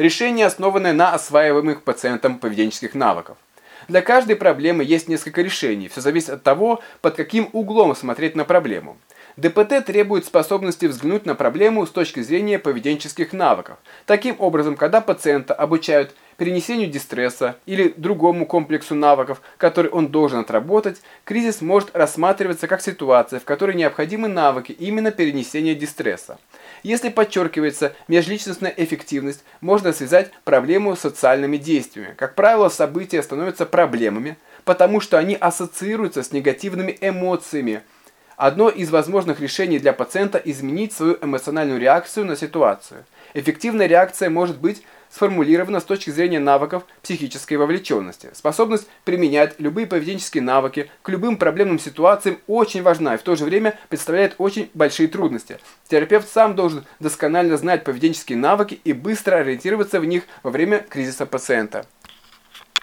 Решение, основанное на осваиваемых пациентом поведенческих навыков. Для каждой проблемы есть несколько решений, все зависит от того, под каким углом смотреть на проблему. ДПТ требует способности взглянуть на проблему с точки зрения поведенческих навыков. Таким образом, когда пациента обучают перенесению дистресса или другому комплексу навыков, который он должен отработать, кризис может рассматриваться как ситуация, в которой необходимы навыки именно перенесения дистресса. Если подчеркивается межличностная эффективность, можно связать проблему с социальными действиями. Как правило, события становятся проблемами, потому что они ассоциируются с негативными эмоциями. Одно из возможных решений для пациента – изменить свою эмоциональную реакцию на ситуацию. Эффективная реакция может быть сформулирована с точки зрения навыков психической вовлеченности. Способность применять любые поведенческие навыки к любым проблемным ситуациям очень важна и в то же время представляет очень большие трудности. Терапевт сам должен досконально знать поведенческие навыки и быстро ориентироваться в них во время кризиса пациента.